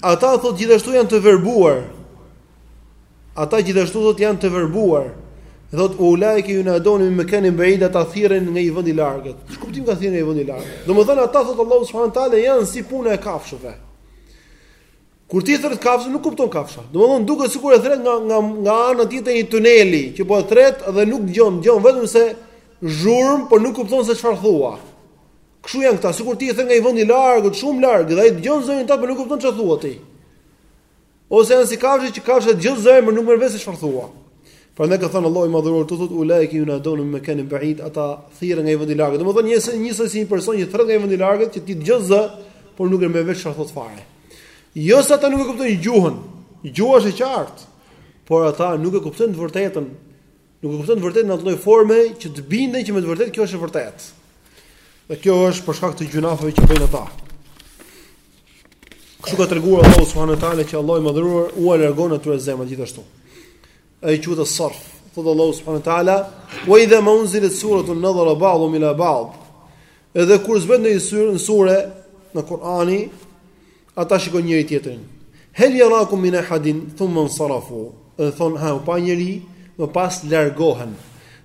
Ata thotë gjithashtu janë të verbuar. Ata gjithashtu thotë janë të verbuar. Thot ulaike junadeune min mekanin beid, ata thirren nga një vend i largët. Ç'kuptim ka thirren nga një vend i largët? Domethënë ata thot Allahu subhanahu wa taala janë si puna e kafshëve. Kur ti thret kafshën nuk kupton kafsha. Domethënë duket sikur e thret nga nga nga ana tjetër e një tuneli që po e thret dhe nuk dëgjon, dëgjon vetëm se zhurmë, por nuk kupton se çfarë thua. Kshu janë këta, sikur ti i thërret nga një vend i largët, shumë larg, dhe ai dëgjon zërin tat, por nuk kupton çfarë thua ti. Ose janë si kafshë që kafsha dëgjon zërin, por nuk merr vesh se çfarë thua. Prandaj ka thënë Allahu i madhëruar, thot, ulaike junadeune min mekanin beid, ata thirren nga një vend i largët. Domethënë njësoj, njësoj si një person që thret nga një vend i largët, që ti dëgjon zë, por nuk merr vesh çfarë thot fare. Jo se ata nuk e kuptojnë gjuhën, gjuha është e qartë, por ata nuk e kuptojnë të vërtetën, Nuk e kuptojnë të vërtetën në atë lloj forme që të binden që me të vërtetë kjo është e vërtetë. Dhe kjo është për shkak të gjynafeve që bëjnë ata. Kështu ka treguar Allahu subhanahu wa taala që Allahu i madhëruar ua largon atyre zemrat gjithashtu. Ai quhet as-sarf. Thot Allahu subhanahu wa taala: "Wa idha ma unzilat suratun nadhara ba'duhum ila ba'd." Edhe kur zbret ndonjë sure, në Kur'ani, Ata shikojnë njëri tjetrin. Hel yarakum min ahadin thumma insarafu. Dhe thon, a u pa njëri, më pas largohen.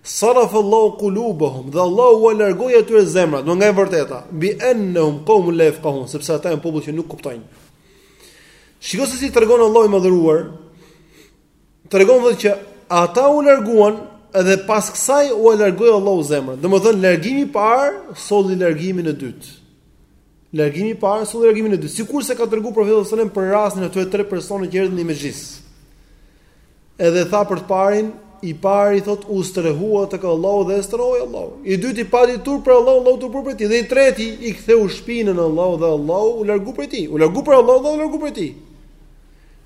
Sarafa Allahu qulubahum, dhe Allahu u largoi atyre zemrat, domethënë nga e vërteta. Bi annahum qawmun la yafqahun, sepse ata janë popull që nuk kuptojnë. Shikoni se si tregon Allahu i madhëruar. Tregon vetë që ata u larguan dhe pas kësaj u largoi Allahu zemrat. Domethënë largimi i parë solli largimin e dytë. Largimi i parë solli largimin e dytë, sikurse ka treguar profeti sallallahu alajhi wasallam për rastin e atyre tre personave që erdhën në mexhis. Edhe tha për të parin, i pari thot u strehua tek Allahu dhe e strehoi Allahu. I dyti pati turp prej Allahut, Allahu u turpërua prej tij dhe i treti i ktheu shpinën Allahut dhe Allahu u largu prej tij. U largu prej Allahut dhe u largu prej tij.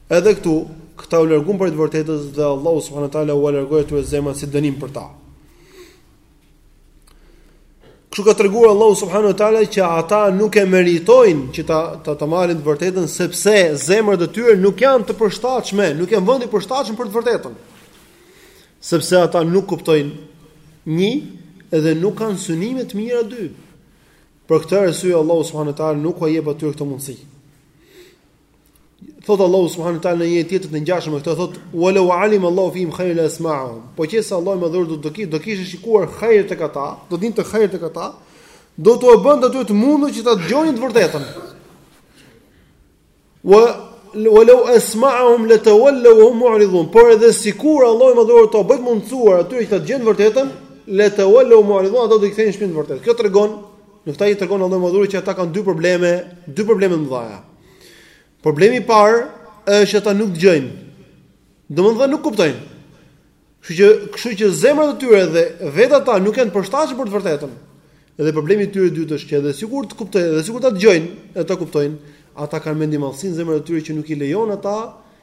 Edhe këtu, këta u larguan prej të vërtetës dhe Allahu subhanahu wa taala ua largoi atyre zemrat si dënim për ta. Kështu ka treguar Allahu subhanahu wa taala që ata nuk e meritojnë që ta ta, ta marrin të vërtetën sepse zemrat e tyre nuk janë të përshtatshme, nuk janë vendi përshtatshëm për të vërtetën. Sepse ata nuk kuptojnë një dhe nuk kanë synime të mira dy. Për këtë arsye Allahu subhanahu wa taala nuk ua jep atyre këtë mundësi. Thot Allahu subhanahu wa taala në një ajet tjetër të ngjashëm me këtë thot wa law alima Allahu fihim khayran la asma'ahum. Po qe se Allahu i madhëruar do të kish, do kish shikuar khayr tek ata, do dinte khayr tek ata, do t'ua bënte atyre të mundur që ta dëgjonin të vërtetën. Wa wa law asma'ahum la tawallaw wa hum mu'ridun. Por edhe sikur Allahu i madhëruar t'ua bëj mundësuar atyre që ta dëgjojnë të vërtetën, la tawallaw mu'ridun, ata do t'i kthenin shpinën të vërtetës. Kjo tregon, në këtë ajet tregon Allahu i madhëruar që ata kanë dy probleme, dy probleme të mëdha. Problemi i parë është që ata nuk dëgjojnë. Domethënë nuk kuptojnë. Kështu që, kështu që zemrat e tyre dhe vetë ata nuk janë të përshtatshëm për të vërtetën. Edhe problemi i tyre i dytë është që edhe sikur të kuptojnë, edhe sikur ta dëgjojnë, edhe ta kuptojnë, ata kanë mendjemadhësinë në zemrat e tyre që nuk i lejon ata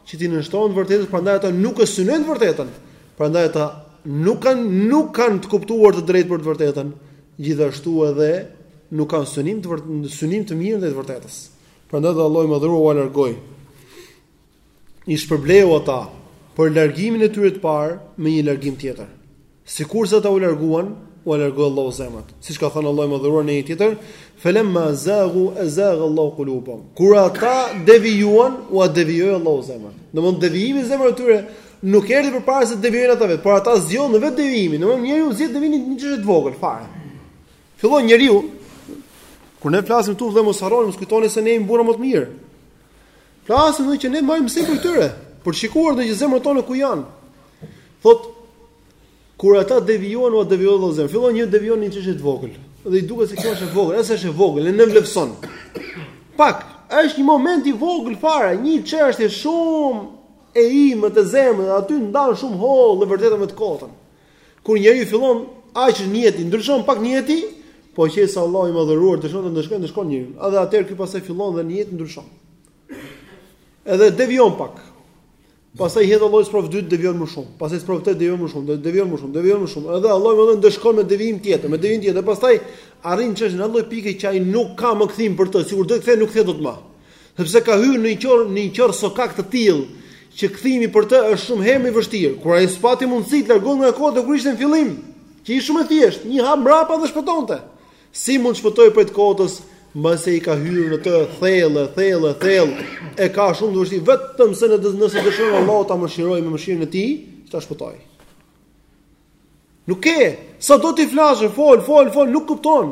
që t'i nënshtrohen të vërtetës, prandaj ata nuk e synojnë të vërtetën. Prandaj ata nuk kanë nuk kanë të kuptuar të drejtë për të vërtetën, gjithashtu edhe nuk kanë synim të vërtetë, synim të mirë ndaj të vërtetës. Prandaj dhe Allahu i madhëruar ua largoi. I shpërbleu ata për largimin e tyre të parë me një largim tjetër. Sikurse ata u larguan, ua largoi Allahu zemrat. Siç ka thënë Allahu i Madhëruar në një ajet tjetër, "Felemma zaghu azagha Allahu qulubahum." Kur ata devijuan, ua devijoi Allahu zemrat. Domthonë devijimi i zemrave të tyre nuk erdhi përpara se të devijojnë ata vetë, por ata zgjodhën vetë devijimin. Domthonë njeriu zgjedh devijimin në një çështje të vogël fare. Fillon njeriu kur ne flasim këtu dhe mos harroni, mos kujtoni se ne jemi burra më të mirë. Flasin dhe që ne marrim mësim për tyre, për të shikuar dhe që zemrat tona ku janë. Thotë kur ata devijuan u devijuan dhe zemra. Fillon një devijon një çështje të vogël dhe i duket se kjo është e vogël, se është e vogël, e nënvlefson. Pak, është një moment i vogël fare, një çështje shumë e imët e zemrës, aty ndan shumë hollë të vërtetën me të kotën. Kur njeriu fillon atij nijeti i ndryshon pak nijeti, po qe se Allahu i madhëruar dëshiron ta ndëshkojë, ndëshkon njeriun. Edhe atëherë ky pastaj fillon dhe nijeti ndryshon. Edhe devijon pak. Pastaj i hedh Allahu sprovë të dytë devijon më shumë. Pastaj sprovë tjetër devijon më shumë, devijon më shumë, devijon më shumë. Edhe Allahu e ndëshkon me devijim tjetër, me devijim tjetër. Pastaj arrin çështja në atë lloj pike që ai nuk ka më kthim për të, sikur do të kthehet nuk kthehet dot më. Sepse ka hyrë në një qorr, në një qorr sokak të tillë, që kthimi për të është shumë herë më i vështirë. Kur ai s'pati mundësi të largohet nga e kota kur ishte në fillim, që ishte shumë e thjeshtë, një hap mbrapa dhe shpëtonte. Si mund të shpëtojë prej të kotës, mbase i ka hyrë në të thellë, thellë, thellë, e ka shumë të vështirë, vetëm se nëse dëshiron Allahu ta mëshirojë me mëshirën e Tij, që ta shpëtojë. Nuk ke, sa do t'i flasësh, fol, fol, fol, nuk kupton,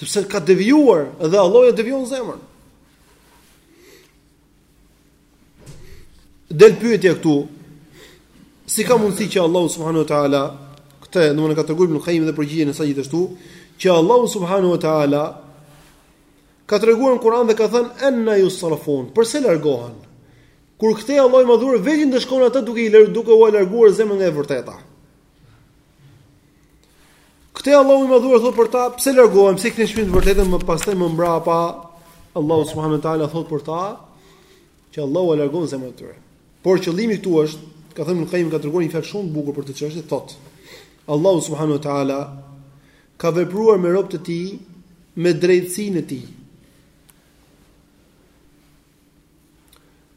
sepse ka devijuar dhe Allahu ia devijon zemrën. Del pyetja këtu, si ka mundësi që Allahu subhanahu wa ta'ala, këtë, domethënë ka treguar Ibn Kajim dhe përgjigjen e saj gjithashtu, që Allahu subhanahu wa ta'ala, ka treguar në Kur'an dhe ka thënë, enna jusrafun, përse largohen? Kur këtej Allahu i madhëruar vetë i ndëshkon ata duke i lënë duke ua larguar zemrën nga e vërteta. Këtej Allahu i madhëruar thotë për ta, pse largohen, pse kthejnë shpinën të vërtetës, pastaj më mbrapa Allahu subhanahu wa taala thotë për ta që Allahu e largon zemrën e tyre. Por qëllimi këtu është, ka thënë Ibn Qayyim ka treguar një fjalë shumë të bukur për këtë çështje, thotë Allahu subhanahu wa taala ka vepruar me robët e tij me drejtësinë e tij.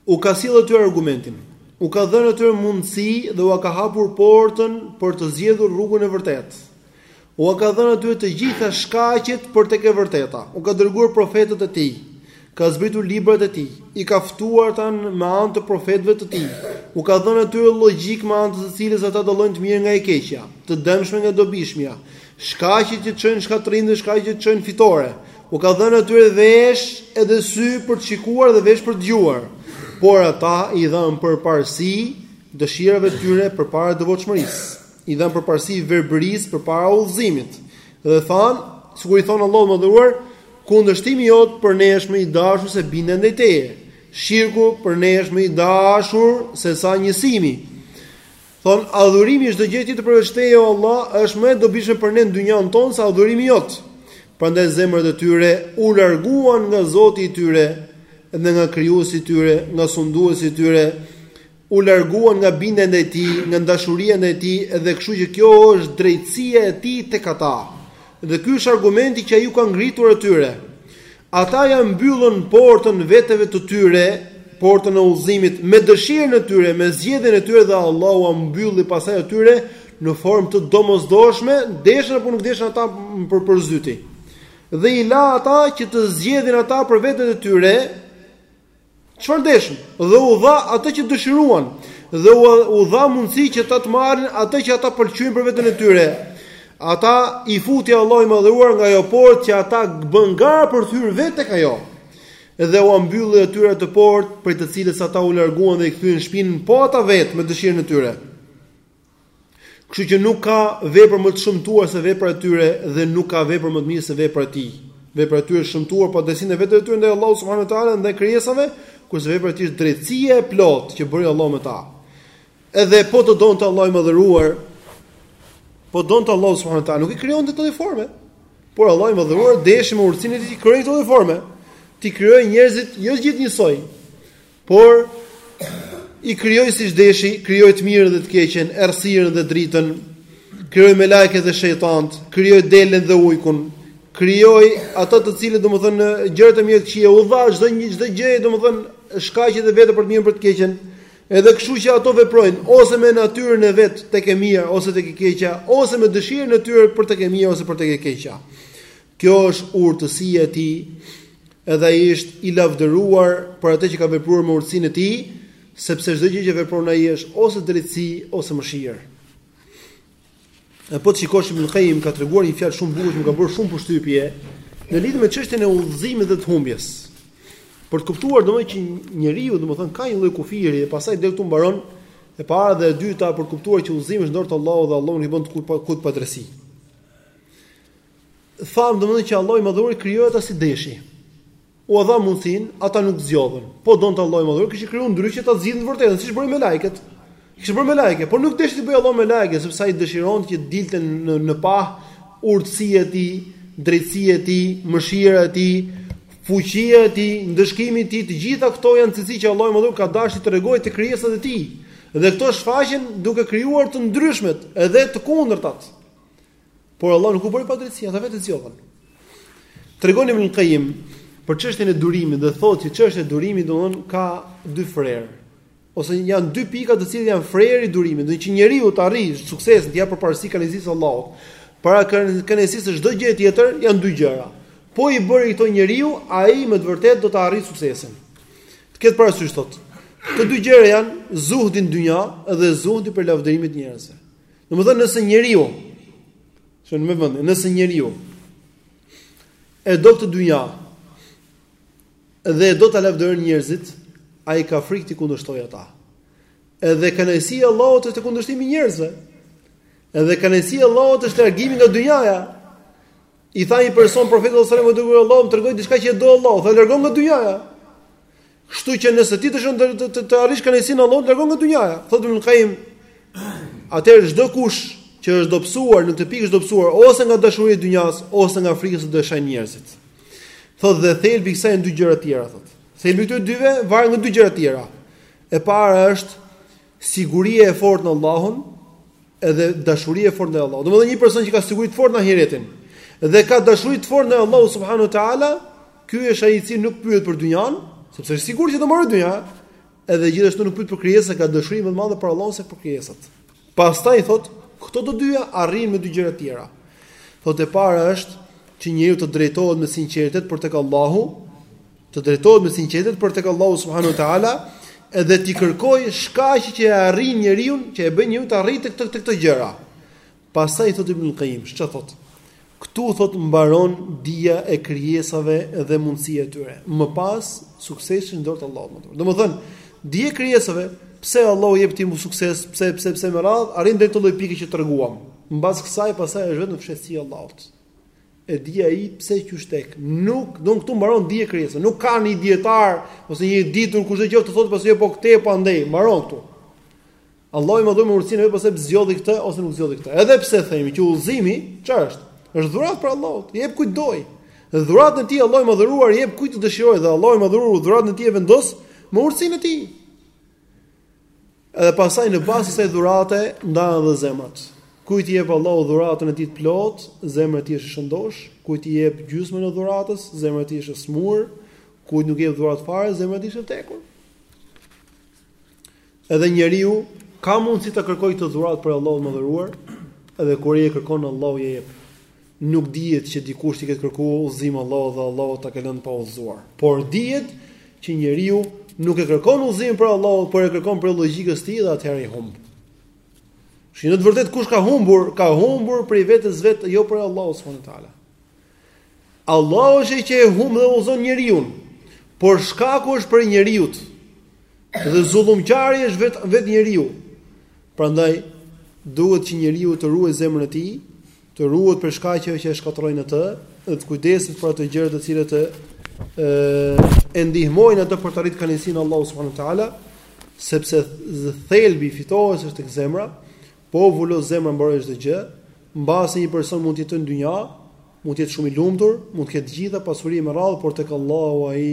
U ka sjellë atyre argumentin, u ka dhënë atyre mundësi dhe ua ka hapur portën për të zgjedhur rrugën e vërtetë. Ua ka dhënë atyre të gjitha shkaqet për tek e vërteta. U ka dërguar profetët e Tij, ka zbritur librat e Tij, i ka ftuar ata me anë të profetëve të Tij, u ka dhënë atyre llogjikë me anë të së cilës ata dallojnë të mirën nga e keqja, të dëmshmen nga e dobishmja. Shkaqet që çojnë në shkatërrim dhe shkaqet që çojnë në fitore. U ka dhënë atyre vesh edhe sy për të shikuar dhe vesh për të dëgjuar, por ata i dhanë përparësi dëshirave të tyre përpara devotshmërisë. I dhanë përparësi verbërisë përpara udhëzimit. Dhe thanë, sikur i thonë Allahut të madhëruar, kundërshtimi jot për ne është më i dashur se bindja ndaj teje. Shirku për ne është më i dashur se sa njësimi. Thonë, adhurimi i çdo gjëje tjetër përveç Teje, o Allah, është më e dobishme për ne në dynjanë tonë se adhurimi Jot. Prandaj zemrat e tyre u larguan nga Zoti i tyre dhe nga Krijuesi i tyre, nga Sunduesi i tyre, u larguan nga bindja ndaj Tij, nga dashuria ndaj Tij, dhe kështu që kjo është drejtësia e Tij tek ata. Dhe ky është argumenti që ai u ka ngritur atyre. Ata ia mbyllën portën veteve të tyre, portën e udhëzimit me dëshirën e tyre, me zgjedhjen e tyre dhe Allahu ua mbylli pastaj atyre në formë të domosdoshme, deshën apo nuk deshën ata për përzuri. Dhe i la ata që të zgjedhin ata për veten e tyre, Çfarë deshën, dhe u dha atë që dëshiruan, dhe u dha mundësi që ata të marrin atë që ata pëlqejnë për veten e tyre. Ata i futi Allahu i Madhëruar nga ajo portë që ata bënë gara për të hyrë vetë tek ajo. Dhe ua mbylli atyre atë portë prej të cilës ata u larguan dhe i kthyen shpinën po ata vetë me dëshirën e tyre. Kështu që nuk ka vepër më të shëmtuar se vepra e tyre dhe nuk ka vepër më të mirë se vepra e tij. Vepra e tyre është shëmtuar padrejtësi ndaj vetes tyre ndaj Allahut subhanuhu teala ndaj krijesave, kurse vepra e tij është drejtësia e plotë që bëri Allahu me ta. Edhe po të donte Allahu i madhëruar, po donte Allahu subhanuhu teala, nuk i krijonte në këtë formë. Por Allahu i madhëruar deshi me urtësinë e tij të krijojë në këtë formë. T'i krijojë njerëzit jo gjithë njësoj, Por i krijoi siç deshi, krijoi të mirën dhe të keqen, errësirën dhe dritën, krijoi melaiket dhe shejtanët, krijoi delen dhe ujkun, krijoi ato të cilat domethënë gjërat e mira të këqija u dha çdonjë çdo gjëje domethënë shkaqet e veta për të mirën për të keqen. Edhe kështu që ato veprojnë ose me natyrën e vet tek e mira ose tek e keqja, ose me dëshirën e tyre për tek e mira ose për tek e keqja. Kjo është urtësia e tij, edhe ai është i lavdëruar për atë që ka vepruar me urtësinë e tij, sepse çdo gjë që vepron ai është ose drejtësi ose mëshirë. E po të shikosh Ibn Qayyim ka treguar një fjalë shumë të bukur që më ka bërë shumë përshtypje në lidhje me çështjen e udhëzimit dhe të humbjes. Për të kuptuar domethënë që njeriu domethënë ka një lloj kufiri dhe pastaj deri këtu mbaron e para dhe e dyta për të kuptuar që udhëzimi është në dorë të Allahut dhe Allahu nuk i bën kujt pa kujt padrejtësi. Tha domethënë që Allahu i Madhëruar krijoi ata si deshi. U dha mundësinë, ata nuk zgjodhën. Po donte Allahu i Madhëruar, kishte krijuar ndryshe ta zgjidhnin të vërtetën, siç bëri melaiket. Kishte bërë melaike, por nuk deshi t'i bëjë Allahu melaike, sepse ai dëshironte që të dilte në në pah urtësia e tij, drejtësia e tij, mëshira e tij, fuqia e tij, ndëshkimi i tij, të gjitha këto janë cilësi që Allahu i Madhëruar ka dashur t'i tregojë te krijesat e tij. Dhe këto shfaqen duke krijuar të ndryshmet dhe të kundërtat. Por Allah nuk u bëri padrejtësi, ata vetë zgjodhën. Tregon Ibn Qayyim për çështjen e durimit dhe thotë se çështja e durimit domthon ka dy frerë ose janë dy pika të cilat janë freri i durimit, do që njeriu të arrijë suksesin dhe t'i japë përparësi kënaqësisë së Allahut. Para kënaqësisë së çdo gjë tjetër janë dy gjëra. Po i bëri këto njeriu, ai me të vërtetë do të arrijë suksesin. Të ketë parasysh thotë. Këto dy gjëra janë zuhdi në dynja dhe zuhdi për lavdërimin e njerëzve. Domethënë nëse njeriu që në vend, nëse njeriu e do këtë dynja dhe e do ta lavdërojnë njerëzit, ai ka frikë t'i kundërshtojë ata. Edhe kënaqësia e Allahut është te kundërshtimi i njerëzve. Edhe kënaqësia e Allahut është largimi nga dynjaja. I tha një person profetit sallallahu alajhi wasallam, "I dërguari i Allahut më trego diçka që e do Allahu, tha largohu nga dynjaja." Kështu që nëse ti dëshiron të të, të, të arrish kënaqësinë e Allahut, largohu nga dynjaja. Thotë Ibn Qayyim, atëherë çdo kush që është dobësuar në këtë pikë është dobësuar ose nga dashuria e dynjas ose nga frika se do ta shajnë njerëzit. Thotë dhe thelbi i kësaj janë dy gjëra të tjera thotë. Thelbi i këtyre dyve varet nga dy gjëra të tjera. E para është Siguria e fortë në Allahun edhe dashuria e fortë ndaj Allahut. Domethënë një person që ka siguri të fortë në ahiretin dhe ka dashuri të fortë ndaj Allahut subhanahu wa taala, ky është ai i cili nuk pyet për dynjan, sepse është i sigurt që do marrë dynja, edhe gjithashtu nuk pyet për krijesat, ka dashuri më të madhe për Allahun se për krijesat. Pastaj thotë, këto të dyja arrijnë me dy gjëra të tjera. Thotë e para është që njeriu të drejtohet me sinqeritet për tek Allahu, Të drejtohet me sinqeritet për tek Allahu subhanahu wa taala dhe t'i kërkojë shkaqe që e arrin njeriun, që e bën njeriun të arrijë tek tek këto gjëra. Pastaj thotë Ibn Qayyim, çka thotë? Ktu thotë mbaron dija e krijesave dhe mundësia e tyre. Më pas suksesi në dorë të Allahut. Domethënë, dija e krijesave, pse Allahu i jep atij sukses, pse pse pse me radhë, arrin deri te kjo pikë që treguam. Mbas kësaj pastaj është vetëm fshehtësi e Allahut. E di ai pse qysh tek. Nuk, don këtu mbaron dija e krijesës. Nuk ka një dijetar ose një i ditur kush do qoftë të thotë pse jo po këtej po andej, mbaron këtu. Allahu i madhëruar e di urtësinë vetë pse zgjodhi këtë ose nuk zgjodhi këtë. Edhe pse themi që udhëzimi çfarë është? Është dhuratë prej Allahut, i jep kujt të dojë. Dhe dhuratën e tij Allahu i madhëruar i jep kujt të dëshirojë dhe Allahu i madhëruar dhuratën e tij e vendos me urtësinë e tij. Edhe pastaj në bazë të kësaj dhurate ndahen dhe zemrat. Kujt i jep Allahu dhuratën e tij të plotë, zemra e tij është e shëndoshë, kujt i jep gjysmën e dhuratës, zemra e tij është e sëmurë, kujt nuk i jep dhuratë fare, zemra e tij është e vdekur. Edhe njeriu ka mundësi ta kërkojë këtë dhuratë prej Allahut të madhëruar, edhe kur ia kërkon Allahu ia jep. Nuk dihet që dikush t'i ketë kërkuar udhëzim Allahut dhe Allahu ta ketë lënë pa udhëzuar. Por dihet që njeriu nuk e kërkon udhëzimin prej Allahut, por e kërkon prej logjikës së tij dhe atëherë i humb. Se në të vërtetë kush ka humbur, ka humbur prej vetes vet, jo prej Allahut subhanehu teala. Allahu është që e humb dhe udhëzon njeriun. Por shkaku është prej njeriut. Dhe zullumqari është vetë vetë njeriu. Prandaj duhet që njeriu të ruajë zemrën e tij të ruhet prej shkaqeve që e shkatërrojnë atë dhe të kujdeset për ato gjëra të cilat e e ndihmojnë atë për të arritur kënaqësinë e Allahut subhanahu wa taala, sepse thelbi i fitores është tek zemra, po u vulos zemra mbaroi çdo gjë, mbase një person mund të jetojë në dynja, mund të jetë shumë i lumtur, mund të ketë të gjitha pasuri me radhë, por tek Allahu ai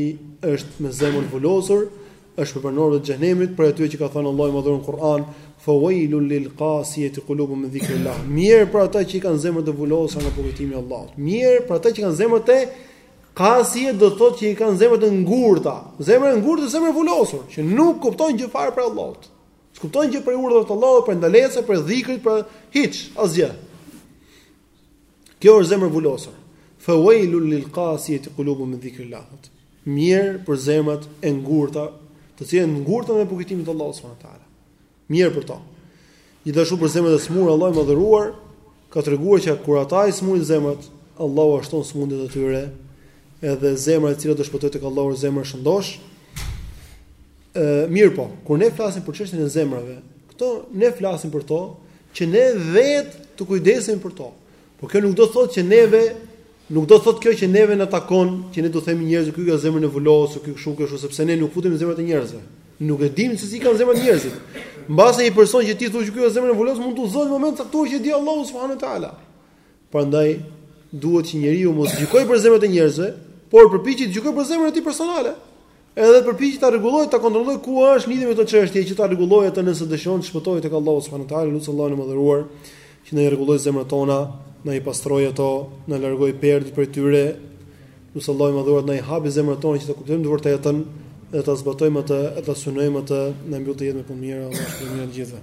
është me zemër të vulosur, Është prej banorëve të xhehenemit, prej atyre që ka thënë Allahu i Madhëruar në Kur'an, "Fa wailul lil qasiyati qulubuhum min dhikrillah." Mjerë për ata që kanë zemrat e vulosura nga përkujtimi i Allahut. Mjerë për ata që kanë zemrat e qasiyat do të thotë që i kanë zemrat e ngurta. Zemra e ngurtë është zemra e vulosur, që nuk kupton gjë fare prej Allahut. S'kupton gjë prej urdhrave të Allahut, prej ndalesave, prej dhikrit, për hiç, asgjë. Kjo është zemër e vulosur. Fa wailul lil qasiyati qulubuhum min dhikrillah. Mjerë për zemrat e ngurta, të cilat ngurten prej përkujtimit të Allahut subhanahu wa taala. Mjerë për to. Gjithashtu për zemrat e smura Allahu i madhëruar ka treguar që kur ata i smurin zemrat, Allahu ua shton sëmundjet e tyre, edhe zemra e cila do shpëtojë tek Allahu zemra e shëndoshë. Ë, mirëpo, kur ne flasim për çështjen e zemrave, këto ne flasim për to që ne vetë të kujdesemi për to. Por kjo nuk do të thotë që neve nuk do të thotë kjo që neve na takon që ne do të themi njerëzve ky ka zemrën e vulosur, ky kështu, kështu sepse ne nuk futemi në zemrat e njerëzve. Nuk e dimë se si i kanë zemrat e njerëzit. Mbase një person që ti thua që ky ka zemrën e vulosur mund të udhëzohet në moment të caktuar që e di Allahu subhanahu wa taala. Prandaj duhet që njeriu mos gjykojë për zemrat e njerëzve, por përpiqet të gjykojë për zemrën e tij personale. Edhe përpiqet ta rregullojë, ta kontrollojë ku është lidhje me këto çështje që ta rregullojë atë nëse dëshiron të shpëtojë tek Allahu subhanahu wa taala, lus Allahun e madhëruar që na i rregullojë zemrat tona, na i pastrojë ato, na largojë perdet prej tyre. Lus Allahun e madhëruar na i hapë zemrat tona që të kuptojmë të vërtetën dhe ta zbatojmë atë, ta synojmë atë, na mbylltë jetën me punë të mira, Allahu na mëshiroftë të gjithëve.